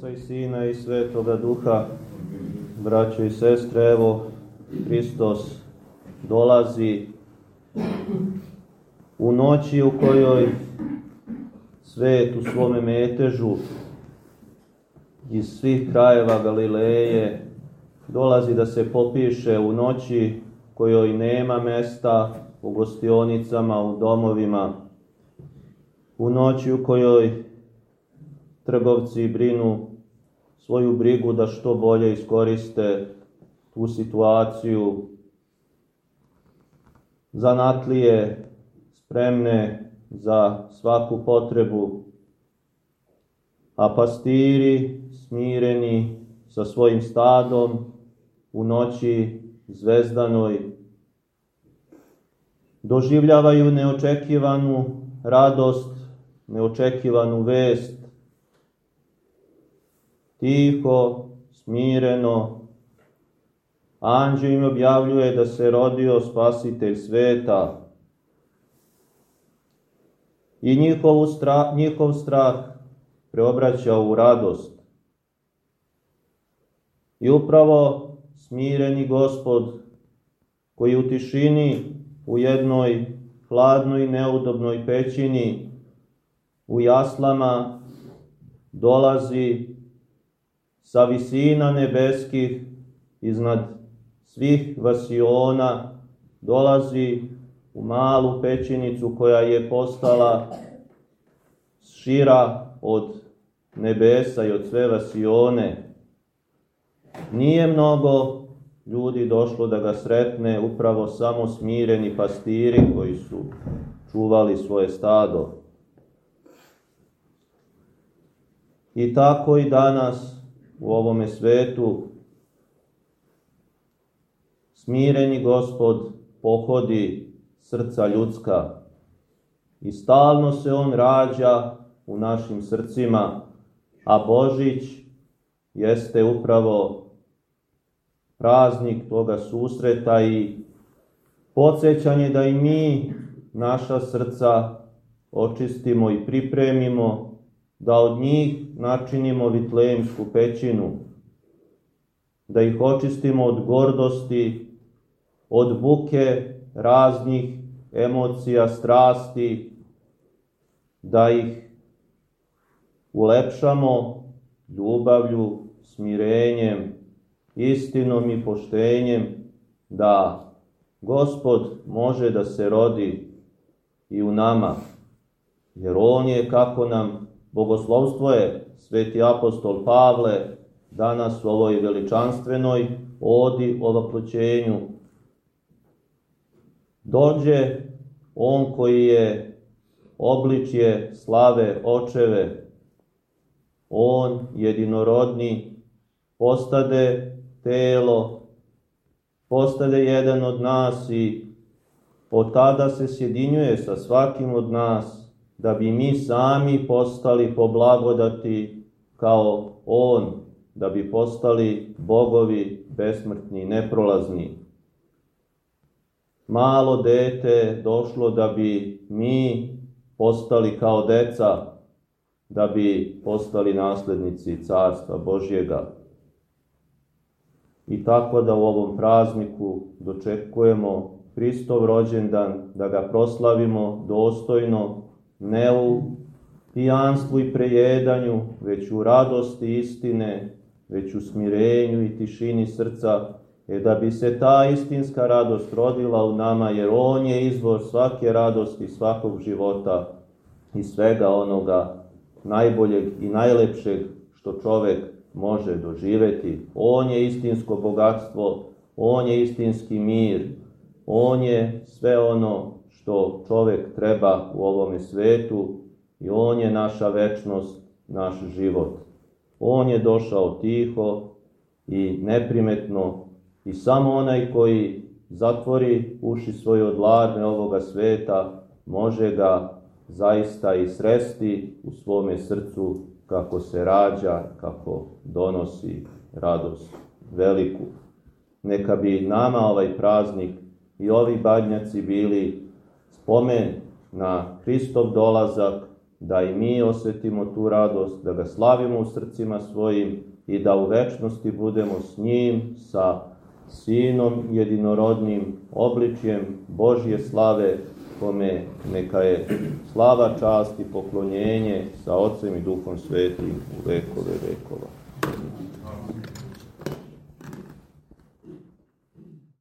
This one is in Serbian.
Oca i Sina i Svetoga Duha, braćo i sestre, evo Hristos dolazi u noći u kojoj svet u svome metežu iz svih krajeva Galileje dolazi da se popiše u noći kojoj nema mesta u gostionicama, u domovima, u noći u kojoj trgovci brinu svoju brigu da što bolje iskoriste tu situaciju. Zanatlije spremne za svaku potrebu, a pastiri smireni sa svojim stadom u noći zvezdanoj doživljavaju neočekivanu radost, neočekivanu vest tiho, smireno, anđeo im objavljuje da se rodio spasitelj sveta i njihov strah, njihov strah preobraća u radost. I upravo smireni gospod koji u tišini u jednoj hladnoj neudobnoj pećini u jaslama dolazi sa visina nebeskih iznad svih vasiona dolazi u malu pećinicu koja je postala šira od nebesa i od sve vasione. Nije mnogo ljudi došlo da ga sretne, upravo samo smireni pastiri koji su čuvali svoje stado. I tako i danas u ovome svetu. Smireni gospod pohodi srca ljudska i stalno se on rađa u našim srcima, a Božić jeste upravo praznik toga susreta i podsjećanje da i mi naša srca očistimo i pripremimo da od njih načinimo vitlejemsku pećinu, da ih očistimo od gordosti, od buke raznih emocija, strasti, da ih ulepšamo ljubavlju, smirenjem, istinom i poštenjem, da Gospod može da se rodi i u nama, jer On je, kako nam Bogoslovstvo je sveti apostol Pavle danas u ovoj veličanstvenoj odi o vaploćenju. Dođe on koji je obličje slave očeve, on jedinorodni, postade telo, postade jedan od nas i od tada se sjedinjuje sa svakim od nas da bi mi sami postali po blagodati kao On, da bi postali bogovi besmrtni, neprolazni. Malo dete došlo da bi mi postali kao deca, da bi postali naslednici Carstva Božjega. I tako da u ovom prazniku dočekujemo Hristov rođendan, da ga proslavimo dostojno, ne u pijanstvu i prejedanju, već u radosti istine, već u smirenju i tišini srca, je da bi se ta istinska radost rodila u nama, jer On je izvor svake radosti, svakog života i svega onoga najboljeg i najlepšeg što čovek može doživeti. On je istinsko bogatstvo, On je istinski mir, On je sve ono što čovek treba u ovome svetu i on je naša večnost, naš život. On je došao tiho i neprimetno i samo onaj koji zatvori uši svoje od larme ovoga sveta može ga zaista i sresti u svome srcu kako se rađa, kako donosi radost veliku. Neka bi nama ovaj praznik i ovi badnjaci bili spomen na Hristov dolazak da i mi osjetimo tu radost, da ga slavimo u srcima svojim i da u večnosti budemo s njim, sa Sinom jedinorodnim, obličjem Božje slave, kome neka je slava, čast i poklonjenje sa Otcem i Duhom Svetim u vekove vekova.